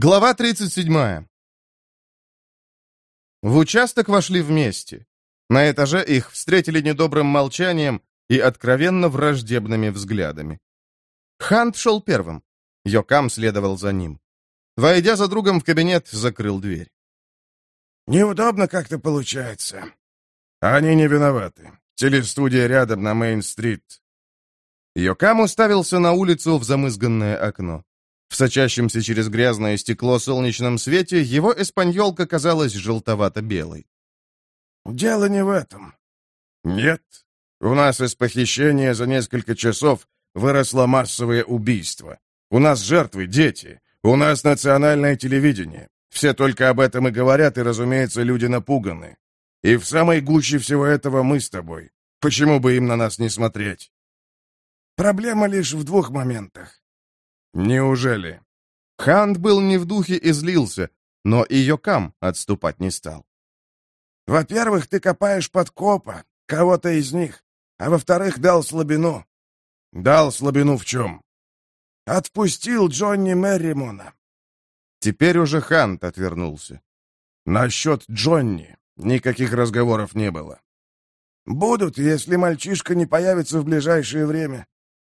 Глава 37. В участок вошли вместе. На этаже их встретили недобрым молчанием и откровенно враждебными взглядами. Хант шел первым. Йокам следовал за ним. Войдя за другом в кабинет, закрыл дверь. «Неудобно как-то получается». «Они не виноваты. Телестудия рядом на Мейн-стрит». Йокам уставился на улицу в замызганное окно. В сочащемся через грязное стекло солнечном свете его эспаньолка казалась желтовато-белой. «Дело не в этом. Нет. У нас из похищения за несколько часов выросло массовое убийство. У нас жертвы, дети. У нас национальное телевидение. Все только об этом и говорят, и, разумеется, люди напуганы. И в самой гуще всего этого мы с тобой. Почему бы им на нас не смотреть? Проблема лишь в двух моментах. Неужели? Хант был не в духе и злился, но и Йокам отступать не стал. Во-первых, ты копаешь под копа, кого-то из них, а во-вторых, дал слабину. Дал слабину в чем? Отпустил Джонни Мерримона. Теперь уже Хант отвернулся. Насчет Джонни никаких разговоров не было. Будут, если мальчишка не появится в ближайшее время.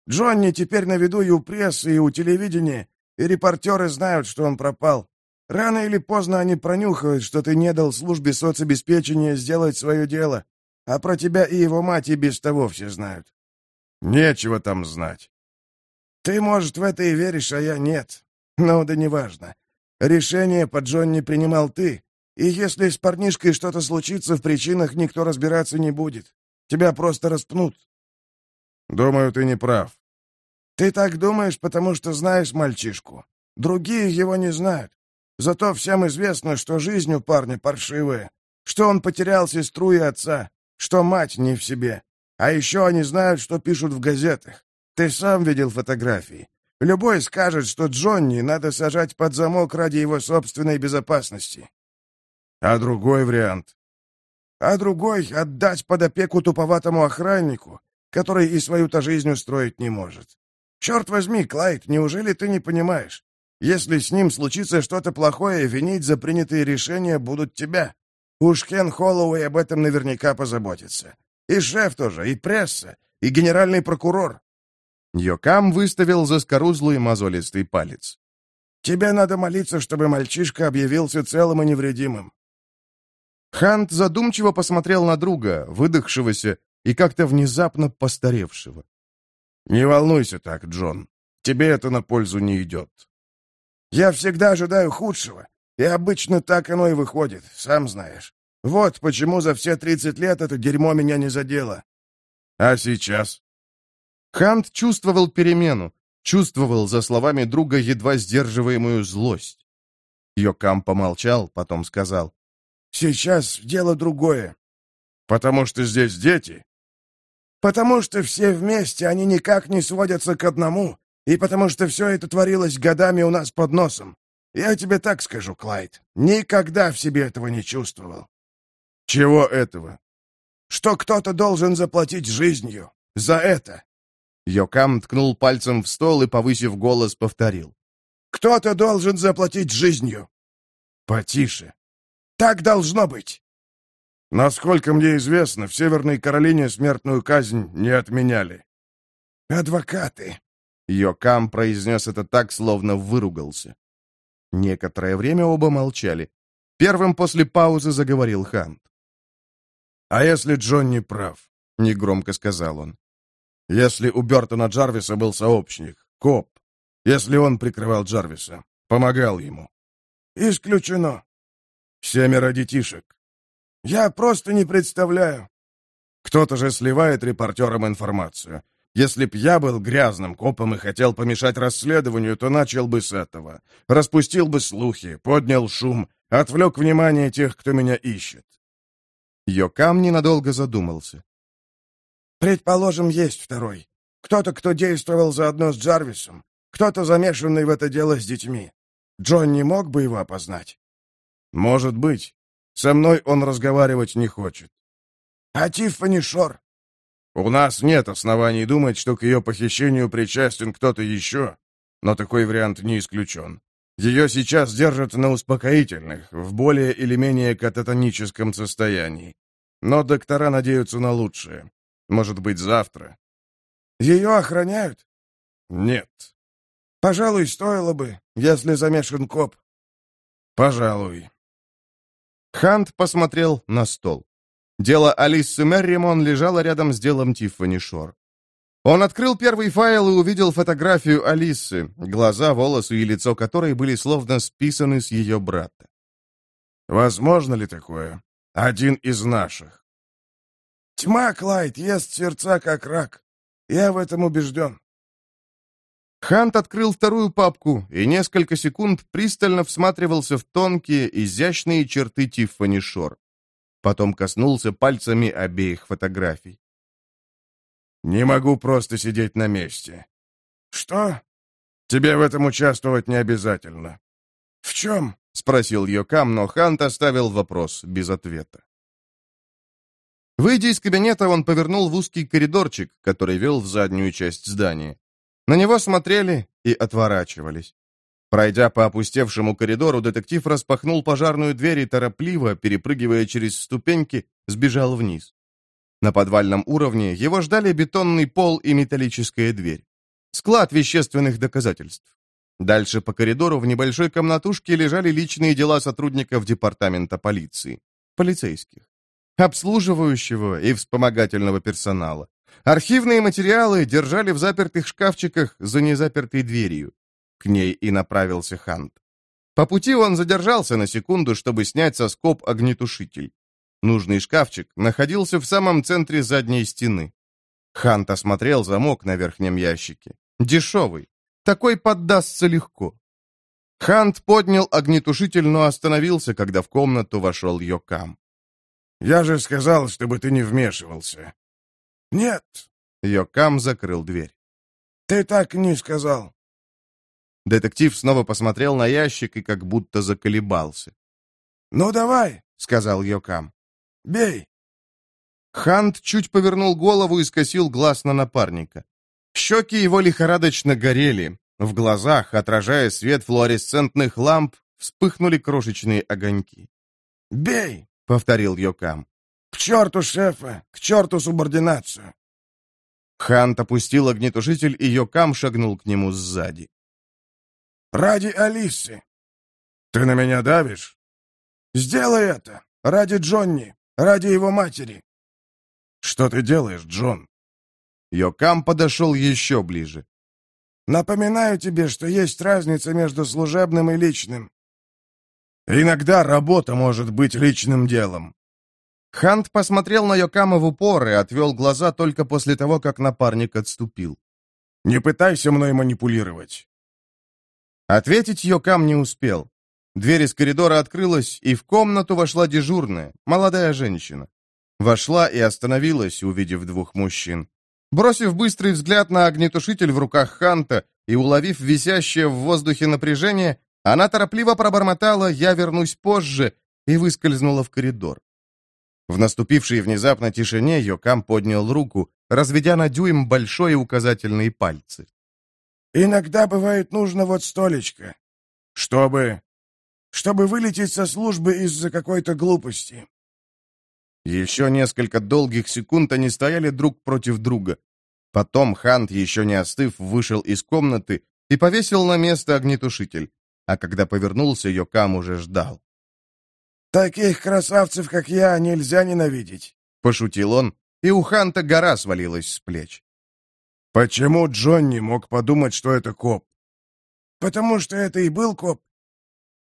Джонни теперь на виду и у прессы, и у телевидения, и репортеры знают, что он пропал. Рано или поздно они пронюхают, что ты не дал службе соцобеспечения сделать свое дело, а про тебя и его мать и без того все знают. Нечего там знать. Ты, может, в это и веришь, а я нет. Но да неважно. Решение по Джонни принимал ты, и если с парнишкой что-то случится, в причинах никто разбираться не будет. Тебя просто распнут. «Думаю, ты не прав». «Ты так думаешь, потому что знаешь мальчишку. Другие его не знают. Зато всем известно, что жизнь у парня паршивая, что он потерял сестру и отца, что мать не в себе. А еще они знают, что пишут в газетах. Ты сам видел фотографии. Любой скажет, что Джонни надо сажать под замок ради его собственной безопасности. А другой вариант? А другой — отдать под опеку туповатому охраннику, который и свою-то жизнь устроить не может. Черт возьми, Клайд, неужели ты не понимаешь? Если с ним случится что-то плохое, винить за принятые решения будут тебя. Уж Кен Холлоуэй об этом наверняка позаботится. И шеф тоже, и пресса, и генеральный прокурор. Йокам выставил заскорузлый мозолистый палец. «Тебе надо молиться, чтобы мальчишка объявился целым и невредимым». Хант задумчиво посмотрел на друга, выдохшегося и как-то внезапно постаревшего. «Не волнуйся так, Джон. Тебе это на пользу не идет». «Я всегда ожидаю худшего, и обычно так оно и выходит, сам знаешь. Вот почему за все тридцать лет это дерьмо меня не задело». «А сейчас?» Хант чувствовал перемену, чувствовал за словами друга едва сдерживаемую злость. Йокам помолчал, потом сказал. «Сейчас дело другое». «Потому что здесь дети?» Потому что все вместе они никак не сводятся к одному, и потому что все это творилось годами у нас под носом. Я тебе так скажу, Клайд, никогда в себе этого не чувствовал. Чего этого? Что кто-то должен заплатить жизнью. За это. Йокам ткнул пальцем в стол и, повысив голос, повторил. «Кто-то должен заплатить жизнью». «Потише. Так должно быть. Насколько мне известно, в Северной Каролине смертную казнь не отменяли. Адвокаты. Йокам произнес это так, словно выругался. Некоторое время оба молчали. Первым после паузы заговорил Хант. «А если Джон не прав?» — негромко сказал он. «Если у Бертона Джарвиса был сообщник, коп, если он прикрывал Джарвиса, помогал ему?» «Исключено. Семеро детишек. Я просто не представляю. Кто-то же сливает репортерам информацию. Если б я был грязным копом и хотел помешать расследованию, то начал бы с этого. Распустил бы слухи, поднял шум, отвлек внимание тех, кто меня ищет. Йокам ненадолго задумался. Предположим, есть второй. Кто-то, кто действовал заодно с Джарвисом. Кто-то, замешанный в это дело с детьми. Джон не мог бы его опознать? Может быть. Со мной он разговаривать не хочет. А Тиффани Шор? У нас нет оснований думать, что к ее похищению причастен кто-то еще, но такой вариант не исключен. Ее сейчас держат на успокоительных, в более или менее кататоническом состоянии. Но доктора надеются на лучшее. Может быть, завтра. Ее охраняют? Нет. Пожалуй, стоило бы, если замешан коп. Пожалуй. Хант посмотрел на стол. Дело Алисы Мерримон лежало рядом с делом Тиффани Шор. Он открыл первый файл и увидел фотографию Алисы, глаза, волосы и лицо которой были словно списаны с ее брата. «Возможно ли такое? Один из наших?» «Тьма, Клайд, ест сердца, как рак. Я в этом убежден». Хант открыл вторую папку и несколько секунд пристально всматривался в тонкие, изящные черты Тиффани Шор. Потом коснулся пальцами обеих фотографий. Не могу просто сидеть на месте. Что? Тебе в этом участвовать не обязательно. В чем? Спросил Йокам, но Хант оставил вопрос без ответа. Выйдя из кабинета, он повернул в узкий коридорчик, который вел в заднюю часть здания. На него смотрели и отворачивались. Пройдя по опустевшему коридору, детектив распахнул пожарную дверь и торопливо, перепрыгивая через ступеньки, сбежал вниз. На подвальном уровне его ждали бетонный пол и металлическая дверь. Склад вещественных доказательств. Дальше по коридору в небольшой комнатушке лежали личные дела сотрудников департамента полиции. Полицейских. Обслуживающего и вспомогательного персонала. Архивные материалы держали в запертых шкафчиках за незапертой дверью. К ней и направился Хант. По пути он задержался на секунду, чтобы снять со скоб огнетушитель. Нужный шкафчик находился в самом центре задней стены. Хант осмотрел замок на верхнем ящике. Дешевый. Такой поддастся легко. Хант поднял огнетушитель, но остановился, когда в комнату вошел Йокам. «Я же сказал, чтобы ты не вмешивался». «Нет». Йокам закрыл дверь. «Ты так не сказал». Детектив снова посмотрел на ящик и как будто заколебался. «Ну давай», — сказал Йокам. Бей!» Хант чуть повернул голову и скосил глаз на напарника. Щеки его лихорадочно горели. В глазах, отражая свет флуоресцентных ламп, вспыхнули крошечные огоньки. «Бей!» — повторил Йокам. «К черту шефа! К черту субординацию!» Хант опустил огнетушитель, и Йокам шагнул к нему сзади. «Ради Алисы!» «Ты на меня давишь?» «Сделай это! Ради Джонни! Ради его матери!» «Что ты делаешь, Джон?» Йокам подошел еще ближе. «Напоминаю тебе, что есть разница между служебным и личным. Иногда работа может быть личным делом». Хант посмотрел на Йокама в упор и отвел глаза только после того, как напарник отступил. «Не пытайся мной манипулировать». Ответить Йокам не успел. Дверь из коридора открылась, и в комнату вошла дежурная, молодая женщина. Вошла и остановилась, увидев двух мужчин. Бросив быстрый взгляд на огнетушитель в руках Ханта и уловив висящее в воздухе напряжение, она торопливо пробормотала «Я вернусь позже» и выскользнула в коридор. В наступившей внезапно тишине Йокам поднял руку, разведя на дюйм большой и указательные пальцы. «Иногда бывает нужно вот столечко, чтобы чтобы вылететь со службы из-за какой-то глупости». Еще несколько долгих секунд они стояли друг против друга. Потом Хант, еще не остыв, вышел из комнаты и повесил на место огнетушитель. А когда повернулся, Йокам уже ждал. «Таких красавцев, как я, нельзя ненавидеть», — пошутил он, и у Ханта гора свалилась с плеч. «Почему Джонни мог подумать, что это коп?» «Потому что это и был коп.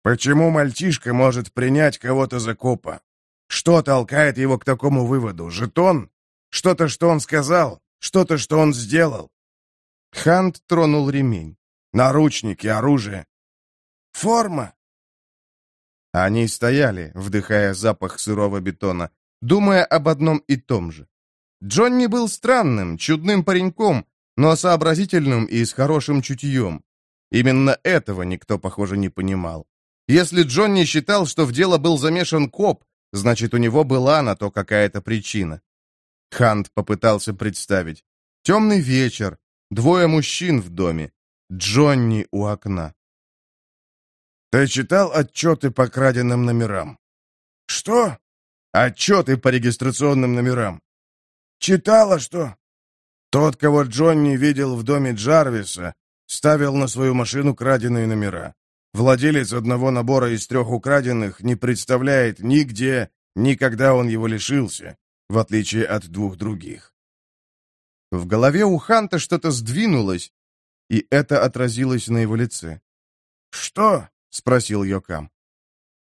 Почему мальчишка может принять кого-то за копа? Что толкает его к такому выводу? Жетон? Что-то, что он сказал? Что-то, что он сделал? Хант тронул ремень. Наручники, оружие. Форма. Они стояли, вдыхая запах сырого бетона, думая об одном и том же. Джонни был странным, чудным пареньком, но сообразительным и с хорошим чутьем. Именно этого никто, похоже, не понимал. Если Джонни считал, что в дело был замешан коп, значит, у него была на то какая-то причина. Хант попытался представить. Темный вечер, двое мужчин в доме, Джонни у окна. Ты читал отчеты по краденным номерам? Что? Отчеты по регистрационным номерам. Читала, что? Тот, кого Джонни видел в доме Джарвиса, ставил на свою машину краденые номера. Владелец одного набора из трех украденных не представляет нигде, никогда он его лишился, в отличие от двух других. В голове у Ханта что-то сдвинулось, и это отразилось на его лице. «Что?» — спросил Йокам.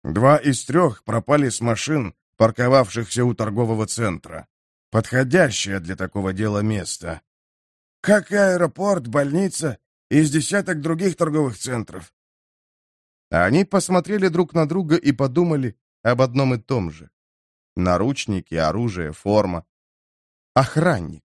«Два из трех пропали с машин, парковавшихся у торгового центра. Подходящее для такого дела место». «Как аэропорт, больница и из десяток других торговых центров». Они посмотрели друг на друга и подумали об одном и том же. Наручники, оружие, форма. Охранник.